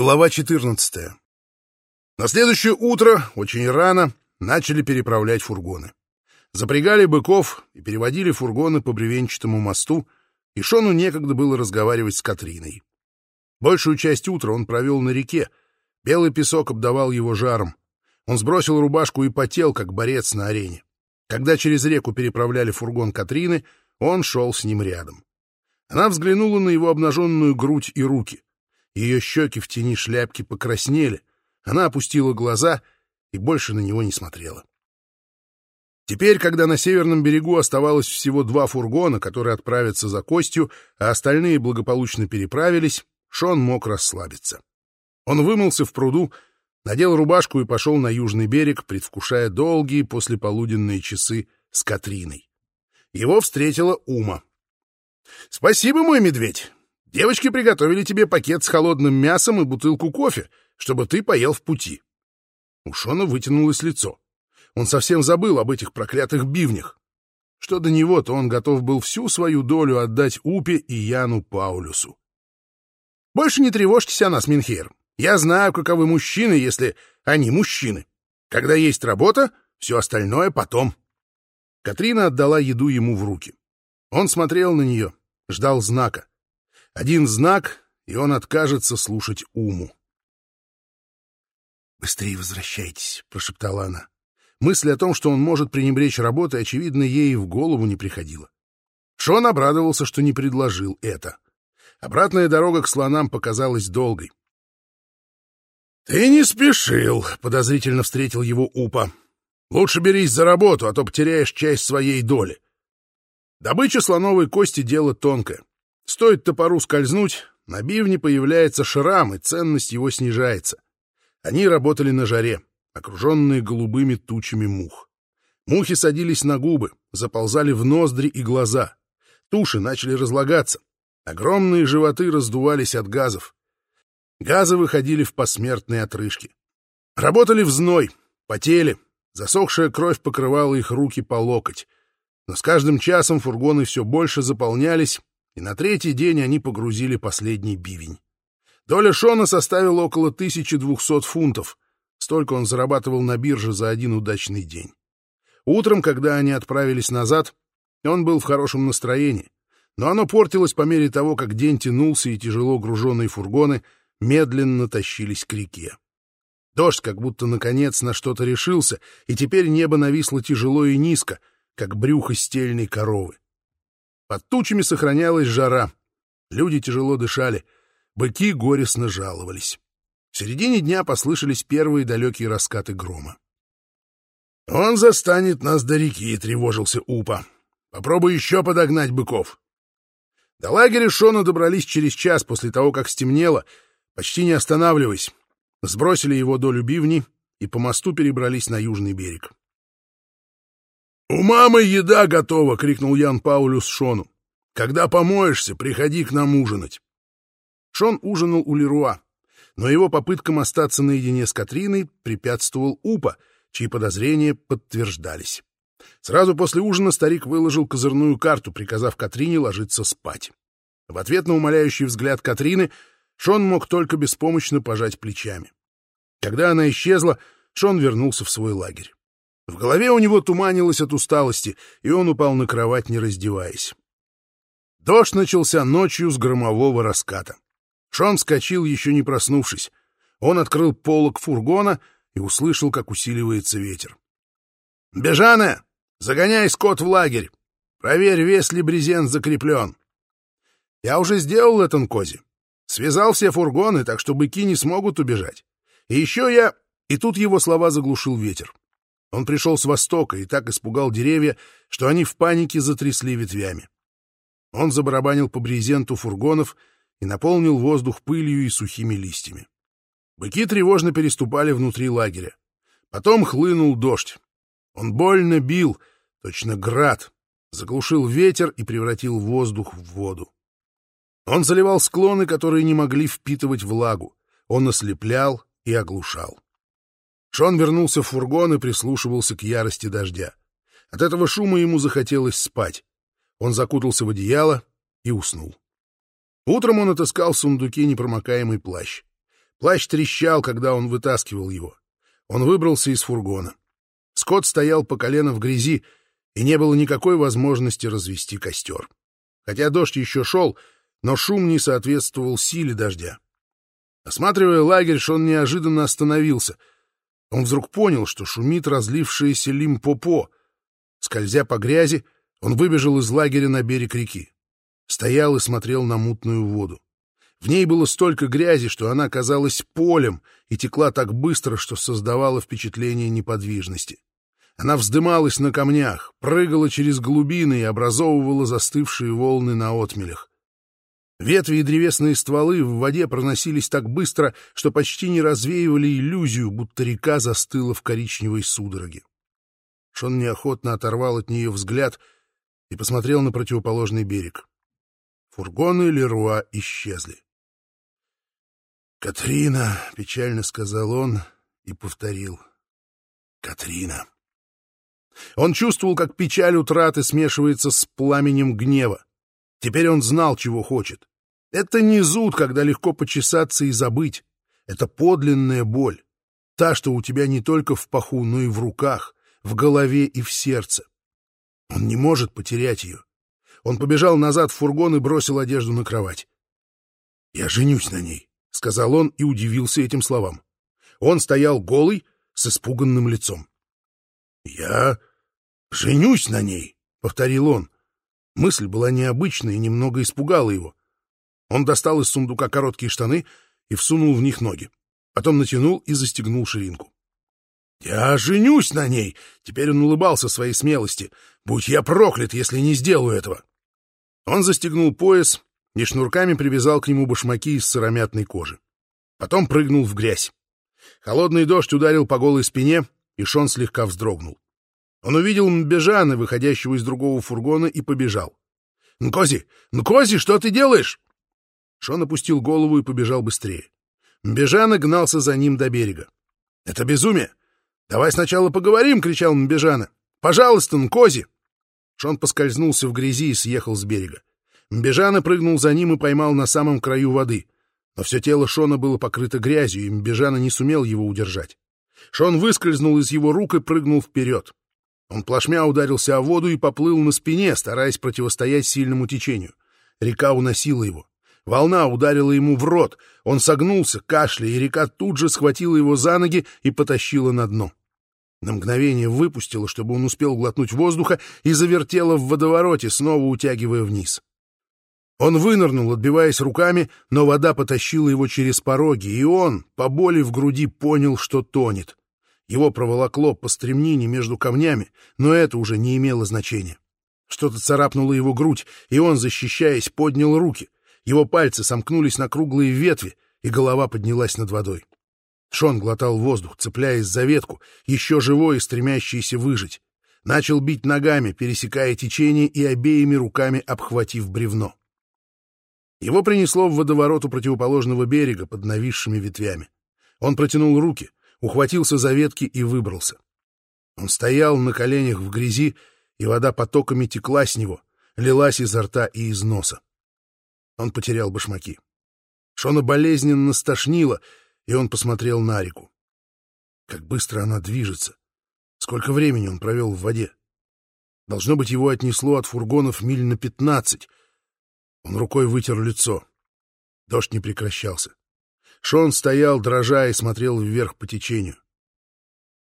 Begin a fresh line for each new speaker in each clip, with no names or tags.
Глава 14. На следующее утро, очень рано, начали переправлять фургоны. Запрягали быков и переводили фургоны по бревенчатому мосту, и Шону некогда было разговаривать с Катриной. Большую часть утра он провел на реке. Белый песок обдавал его жаром. Он сбросил рубашку и потел, как борец на арене. Когда через реку переправляли фургон Катрины, он шел с ним рядом. Она взглянула на его обнаженную грудь и руки. Ее щеки в тени шляпки покраснели. Она опустила глаза и больше на него не смотрела. Теперь, когда на северном берегу оставалось всего два фургона, которые отправятся за костью, а остальные благополучно переправились, Шон мог расслабиться. Он вымылся в пруду, надел рубашку и пошел на южный берег, предвкушая долгие послеполуденные часы с Катриной. Его встретила Ума. — Спасибо, мой медведь. Девочки приготовили тебе пакет с холодным мясом и бутылку кофе, чтобы ты поел в пути. У Шона вытянулось лицо. Он совсем забыл об этих проклятых бивнях. Что до него, то он готов был всю свою долю отдать Упе и Яну Паулюсу. Больше не тревожьтесь о нас, Минхейр. Я знаю, каковы мужчины, если они мужчины. Когда есть работа, все остальное потом. Катрина отдала еду ему в руки. Он смотрел на нее, ждал знака. Один знак, и он откажется слушать Уму. «Быстрее возвращайтесь», — прошептала она. Мысль о том, что он может пренебречь работой, очевидно, ей в голову не приходила. Шон обрадовался, что не предложил это. Обратная дорога к слонам показалась долгой. «Ты не спешил», — подозрительно встретил его Упа. «Лучше берись за работу, а то потеряешь часть своей доли». Добыча слоновой кости — дело тонкое. Стоит топору скользнуть, на бивне появляется шрам, и ценность его снижается. Они работали на жаре, окруженные голубыми тучами мух. Мухи садились на губы, заползали в ноздри и глаза. Туши начали разлагаться. Огромные животы раздувались от газов. Газы выходили в посмертные отрыжки. Работали в зной, потели. Засохшая кровь покрывала их руки по локоть. Но с каждым часом фургоны все больше заполнялись, и на третий день они погрузили последний бивень. Доля Шона составила около 1200 фунтов. Столько он зарабатывал на бирже за один удачный день. Утром, когда они отправились назад, он был в хорошем настроении, но оно портилось по мере того, как день тянулся, и тяжело груженные фургоны медленно тащились к реке. Дождь как будто наконец на что-то решился, и теперь небо нависло тяжело и низко, как брюхо стельной коровы. Под тучами сохранялась жара. Люди тяжело дышали. Быки горестно жаловались. В середине дня послышались первые далекие раскаты грома. «Он застанет нас до реки», — тревожился Упа. «Попробуй еще подогнать быков». До лагеря Шона добрались через час после того, как стемнело, почти не останавливаясь. Сбросили его до любивни и по мосту перебрались на южный берег. «У мамы еда готова!» — крикнул Ян Паулюс Шону. «Когда помоешься, приходи к нам ужинать». Шон ужинал у Леруа, но его попыткам остаться наедине с Катриной препятствовал Упа, чьи подозрения подтверждались. Сразу после ужина старик выложил козырную карту, приказав Катрине ложиться спать. В ответ на умоляющий взгляд Катрины Шон мог только беспомощно пожать плечами. Когда она исчезла, Шон вернулся в свой лагерь. В голове у него туманилось от усталости, и он упал на кровать, не раздеваясь. Дождь начался ночью с громового раската. Шон вскочил, еще не проснувшись. Он открыл полок фургона и услышал, как усиливается ветер. «Бежане! Загоняй скот в лагерь! Проверь, весь ли брезент закреплен!» «Я уже сделал это, Кози. Связал все фургоны, так что быки не смогут убежать. И еще я...» И тут его слова заглушил ветер. Он пришел с востока и так испугал деревья, что они в панике затрясли ветвями. Он забарабанил по брезенту фургонов и наполнил воздух пылью и сухими листьями. Быки тревожно переступали внутри лагеря. Потом хлынул дождь. Он больно бил, точно град, заглушил ветер и превратил воздух в воду. Он заливал склоны, которые не могли впитывать влагу. Он ослеплял и оглушал. Шон вернулся в фургон и прислушивался к ярости дождя. От этого шума ему захотелось спать. Он закутался в одеяло и уснул. Утром он отыскал в сундуке непромокаемый плащ. Плащ трещал, когда он вытаскивал его. Он выбрался из фургона. Скотт стоял по колено в грязи, и не было никакой возможности развести костер. Хотя дождь еще шел, но шум не соответствовал силе дождя. Осматривая лагерь, Шон неожиданно остановился. Он вдруг понял, что шумит разлившееся лимпопо. Скользя по грязи, он выбежал из лагеря на берег реки. Стоял и смотрел на мутную воду. В ней было столько грязи, что она казалась полем и текла так быстро, что создавала впечатление неподвижности. Она вздымалась на камнях, прыгала через глубины и образовывала застывшие волны на отмелях. Ветви и древесные стволы в воде проносились так быстро, что почти не развеивали иллюзию, будто река застыла в коричневой судороге. Шон неохотно оторвал от нее взгляд и посмотрел на противоположный берег. Фургоны Леруа исчезли. «Катрина!» — печально сказал он и повторил. «Катрина!» Он чувствовал, как печаль утраты смешивается с пламенем гнева. Теперь он знал, чего хочет. Это не зуд, когда легко почесаться и забыть. Это подлинная боль. Та, что у тебя не только в паху, но и в руках, в голове и в сердце. Он не может потерять ее. Он побежал назад в фургон и бросил одежду на кровать. «Я женюсь на ней», — сказал он и удивился этим словам. Он стоял голый, с испуганным лицом. «Я женюсь на ней», — повторил он. Мысль была необычной и немного испугала его. Он достал из сундука короткие штаны и всунул в них ноги. Потом натянул и застегнул ширинку. «Я женюсь на ней!» Теперь он улыбался своей смелости. «Будь я проклят, если не сделаю этого!» Он застегнул пояс и шнурками привязал к нему башмаки из сыромятной кожи. Потом прыгнул в грязь. Холодный дождь ударил по голой спине, и Шон слегка вздрогнул. Он увидел Мбежана, выходящего из другого фургона, и побежал. «Нкози! Нкози, что ты делаешь?» Шон опустил голову и побежал быстрее. Мбежана гнался за ним до берега. «Это безумие! Давай сначала поговорим!» — кричал Мбежана. «Пожалуйста, Нкози!» Шон поскользнулся в грязи и съехал с берега. Мбежана прыгнул за ним и поймал на самом краю воды. Но все тело Шона было покрыто грязью, и Мбежана не сумел его удержать. Шон выскользнул из его рук и прыгнул вперед. Он плашмя ударился о воду и поплыл на спине, стараясь противостоять сильному течению. Река уносила его. Волна ударила ему в рот. Он согнулся, кашляя, и река тут же схватила его за ноги и потащила на дно. На мгновение выпустила, чтобы он успел глотнуть воздуха, и завертела в водовороте, снова утягивая вниз. Он вынырнул, отбиваясь руками, но вода потащила его через пороги, и он, по боли в груди, понял, что тонет. Его проволокло по стремнине между камнями, но это уже не имело значения. Что-то царапнуло его грудь, и он, защищаясь, поднял руки. Его пальцы сомкнулись на круглые ветви, и голова поднялась над водой. Шон глотал воздух, цепляясь за ветку, еще живой и стремящийся выжить. Начал бить ногами, пересекая течение и обеими руками обхватив бревно. Его принесло в водоворот у противоположного берега под нависшими ветвями. Он протянул руки, ухватился за ветки и выбрался. Он стоял на коленях в грязи, и вода потоками текла с него, лилась изо рта и из носа. Он потерял башмаки. Шона болезненно стошнило, и он посмотрел на реку. Как быстро она движется. Сколько времени он провел в воде. Должно быть, его отнесло от фургонов миль на пятнадцать. Он рукой вытер лицо. Дождь не прекращался. Шон стоял, дрожа, и смотрел вверх по течению.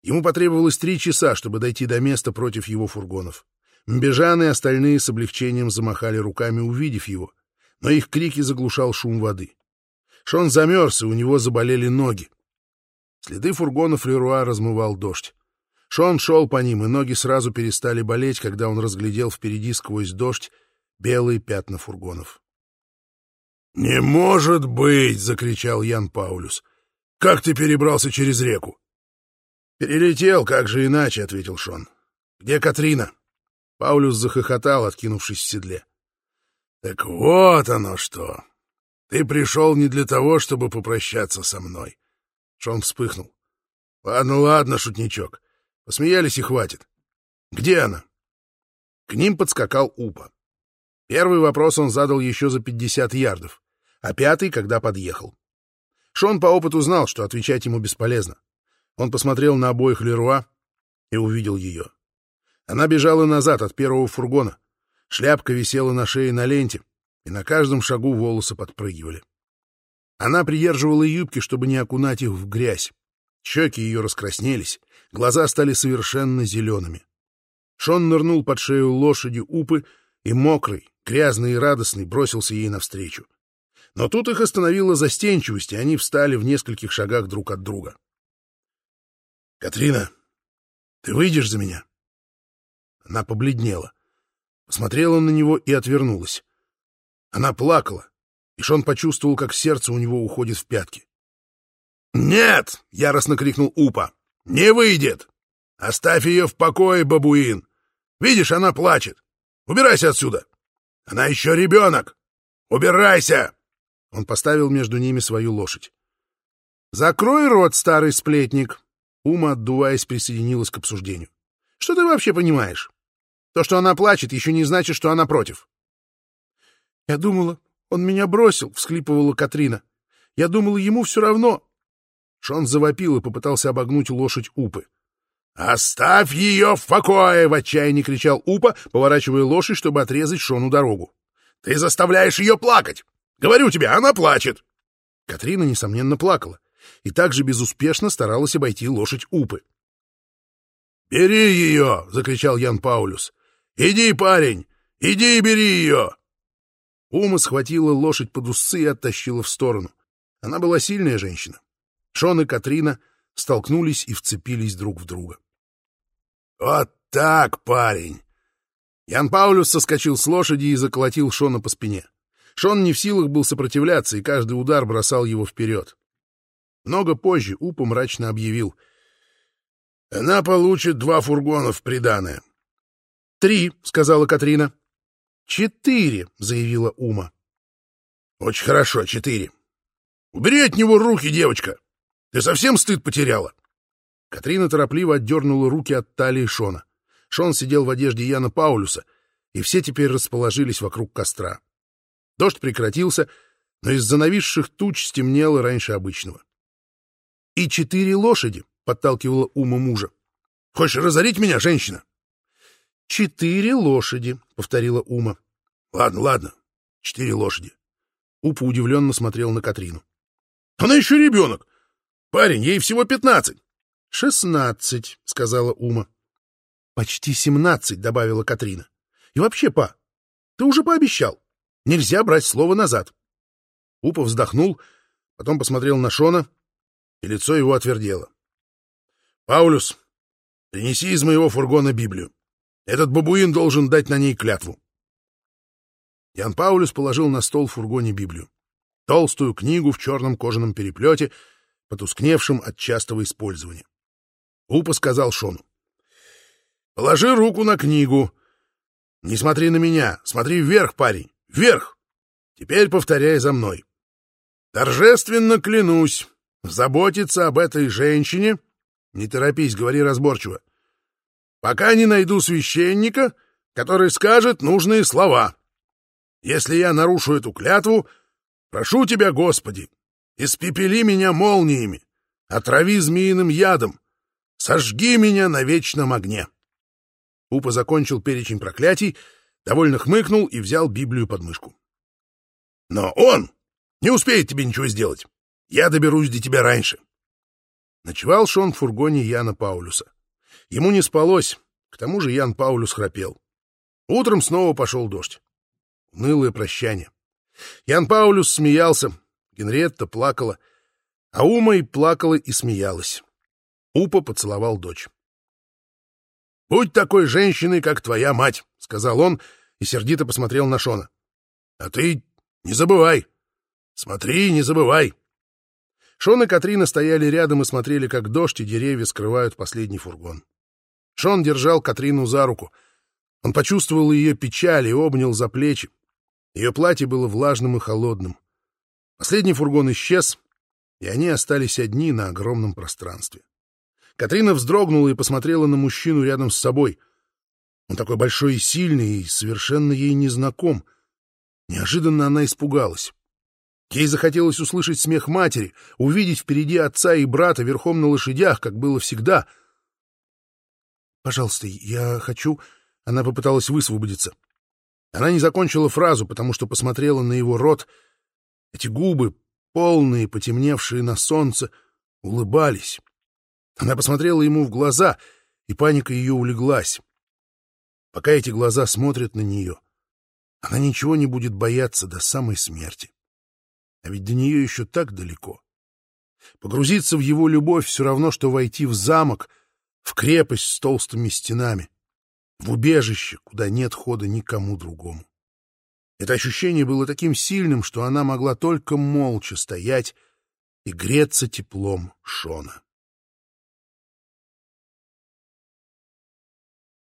Ему потребовалось три часа, чтобы дойти до места против его фургонов. Мбежан и остальные с облегчением замахали руками, увидев его, но их крики заглушал шум воды. Шон замерз, и у него заболели ноги. Следы фургонов Леруа размывал дождь. Шон шел по ним, и ноги сразу перестали болеть, когда он разглядел впереди сквозь дождь белые пятна фургонов. «Не может быть!» — закричал Ян Паулюс. «Как ты перебрался через реку?» «Перелетел, как же иначе», — ответил Шон. «Где Катрина?» Паулюс захохотал, откинувшись в седле. «Так вот оно что! Ты пришел не для того, чтобы попрощаться со мной!» Шон вспыхнул. «Ладно, ладно, шутничок. Посмеялись и хватит. Где она?» К ним подскакал Упа. Первый вопрос он задал еще за пятьдесят ярдов а пятый, когда подъехал. Шон по опыту знал, что отвечать ему бесполезно. Он посмотрел на обоих Леруа и увидел ее. Она бежала назад от первого фургона. Шляпка висела на шее на ленте, и на каждом шагу волосы подпрыгивали. Она придерживала юбки, чтобы не окунать их в грязь. Щеки ее раскраснелись, глаза стали совершенно зелеными. Шон нырнул под шею лошади Упы и мокрый, грязный и радостный бросился ей навстречу. Но тут их остановила застенчивость, и они встали в нескольких шагах друг от друга. — Катрина, ты выйдешь за меня? Она побледнела, посмотрела на него и отвернулась. Она плакала, и Шон почувствовал, как сердце у него уходит в пятки. «Нет!» — яростно крикнул Упа. «Не выйдет! Оставь ее в покое, бабуин! Видишь, она плачет! Убирайся отсюда! Она еще ребенок! Убирайся!» Он поставил между ними свою лошадь. «Закрой рот, старый сплетник!» Ума, отдуваясь, присоединилась к обсуждению. «Что ты вообще понимаешь? То, что она плачет, еще не значит, что она против». «Я думала, он меня бросил», — всхлипывала Катрина. «Я думала, ему все равно». Шон завопил и попытался обогнуть лошадь Упы. «Оставь ее в покое!» — в отчаянии кричал Упа, поворачивая лошадь, чтобы отрезать Шону дорогу. «Ты заставляешь ее плакать! Говорю тебе, она плачет!» Катрина, несомненно, плакала и также безуспешно старалась обойти лошадь Упы. «Бери ее!» — закричал Ян Паулюс. «Иди, парень! Иди и бери ее!» Ума схватила лошадь под усы и оттащила в сторону. Она была сильная женщина. Шон и Катрина столкнулись и вцепились друг в друга. «Вот так, парень!» Ян Паулюс соскочил с лошади и заколотил Шона по спине. Шон не в силах был сопротивляться, и каждый удар бросал его вперед. Много позже Упа мрачно объявил. «Она получит два фургона в приданое». «Три», — сказала Катрина. «Четыре», — заявила Ума. «Очень хорошо, четыре. Убери от него руки, девочка. Ты совсем стыд потеряла?» Катрина торопливо отдернула руки от талии Шона. Шон сидел в одежде Яна Паулюса, и все теперь расположились вокруг костра. Дождь прекратился, но из-за нависших туч стемнело раньше обычного. «И четыре лошади», — подталкивала ума мужа. «Хочешь разорить меня, женщина?» «Четыре лошади», — повторила Ума. «Ладно, ладно, четыре лошади». Упа удивленно смотрел на Катрину. «Она еще ребенок! Парень, ей всего пятнадцать!» «Шестнадцать», — сказала Ума. «Почти семнадцать», — добавила Катрина. «И вообще, па, ты уже пообещал. Нельзя брать слово назад. Упа вздохнул, потом посмотрел на Шона, и лицо его отвердело. — Паулюс, принеси из моего фургона Библию. Этот бабуин должен дать на ней клятву. Ян Паулюс положил на стол в фургоне Библию. Толстую книгу в черном кожаном переплете, потускневшем от частого использования. Упа сказал Шону. — Положи руку на книгу. Не смотри на меня, смотри вверх, парень. Вверх! Теперь повторяй за мной. Торжественно клянусь заботиться об этой женщине, не торопись, говори разборчиво, пока не найду священника, который скажет нужные слова. Если я нарушу эту клятву, прошу тебя, Господи, испепели меня молниями, отрави змеиным ядом, сожги меня на вечном огне. Упа закончил перечень проклятий, довольно хмыкнул и взял Библию под мышку. «Но он не успеет тебе ничего сделать. Я доберусь до тебя раньше». Ночевал Шон в фургоне Яна Паулюса. Ему не спалось, к тому же Ян Паулюс храпел. Утром снова пошел дождь. Унылое прощание. Ян Паулюс смеялся, Генриетта плакала, а Ума и плакала и смеялась. Упа поцеловал дочь. «Будь такой женщиной, как твоя мать», — сказал он и сердито посмотрел на Шона. «А ты не забывай. Смотри, не забывай». Шон и Катрина стояли рядом и смотрели, как дождь и деревья скрывают последний фургон. Шон держал Катрину за руку. Он почувствовал ее печаль и обнял за плечи. Ее платье было влажным и холодным. Последний фургон исчез, и они остались одни на огромном пространстве. Катрина вздрогнула и посмотрела на мужчину рядом с собой. Он такой большой и сильный, и совершенно ей незнаком. Неожиданно она испугалась. Ей захотелось услышать смех матери, увидеть впереди отца и брата верхом на лошадях, как было всегда. «Пожалуйста, я хочу...» Она попыталась высвободиться. Она не закончила фразу, потому что посмотрела на его рот. Эти губы, полные, потемневшие на солнце, улыбались. Она посмотрела ему в глаза, и паника ее улеглась. Пока эти глаза смотрят на нее, она ничего не будет бояться до самой смерти. А ведь до нее еще так далеко. Погрузиться в его любовь все равно, что войти в замок, в крепость с толстыми стенами, в убежище, куда нет хода никому другому. Это ощущение было таким сильным, что она могла только молча стоять и греться теплом Шона.